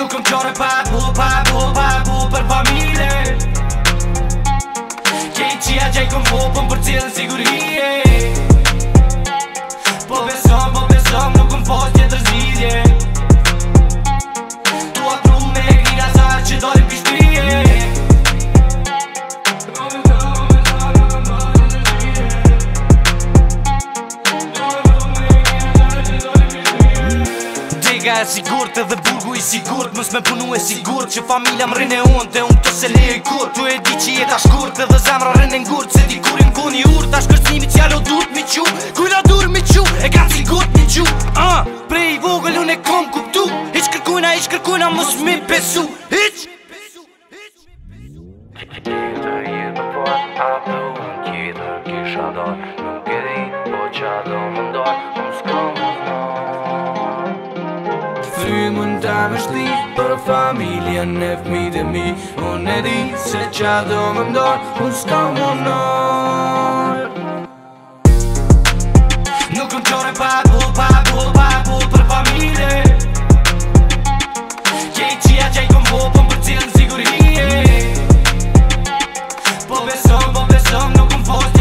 Nuk këm qore papu, papu, papu për familje Këj qëja gjej këm vupën për cilë sigurije Po besom, po besom nuk këm fosë që të zidje Amerika e sigurt edhe burgu i sigurt Mës me punu e sigurt që familia më rrën e unë Dhe unë të se le i kur Tu e di që jetë ashkurt, edhe zamra rrën e ngurt Se di kur i më vun i ur Ta shkërcimi që alo dhut mi qu Kujna dur mi qu E ka sigurt mi qu uh, Prej i vogël unë e kom kuptu Iq kërkujna, iq kërkujna mës me pesu Iq Iq Iq Iq Iq Iq Iq Iq Iq Iq Iq Iq ty mund të më shti Për familje në fmi dhe mi Unë e di se qa do më ndor Unë s'ka më nër Nuk më qore pa bu, pa bu, pa bu Për familje Je i qia që i kom bu Për po për cilën sigurije Po besom, po besom Nuk më fosë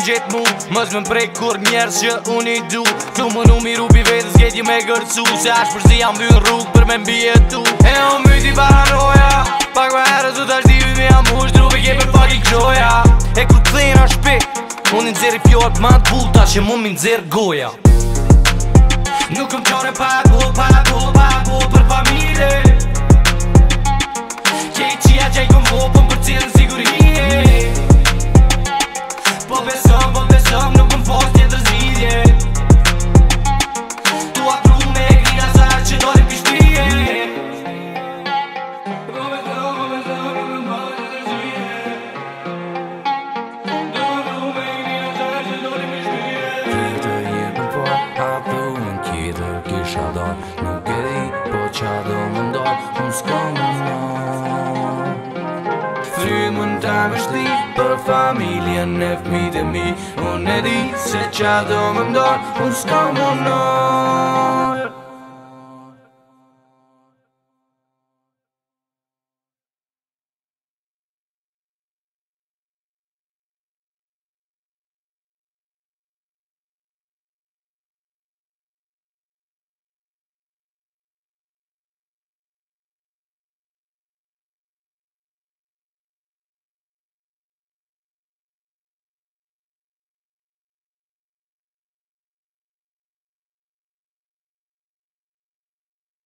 kam gjetë mu Mës me mprej kur njerës që unë i du Tu më në miru pi vetës gjetë me gërcu Se ashtë për zi jam bëjnë rrugë për me mbi e tu E o myti paranoja Pak ma herës u të ashtë divi me jam hush Drupi ke për fucking gjoja E ku të dhejnë ashtë pe Unë i nëzirë i fjojt ma të bulta që mu më nëzirë goja Nuk këm qore pa e bu, pa e bu, pa e bu për familje Po pesëm, po pesëm, nuk më fost jetë të zhvillje Tu apru me griga sa që dore për shpillje Po pesëm, po pesëm, nuk më fost jetë të zhvillje Tu apru me griga sa që dore për shpillje Kërë të irë për pojë, apru në kjitër, kërë shadon Nuk edhi, po që do më ndonë, unë skonë mund ta mështi Për familjen e fmi dhe mi Unë e di se qa do më ndonë Unë s'ka më ndonë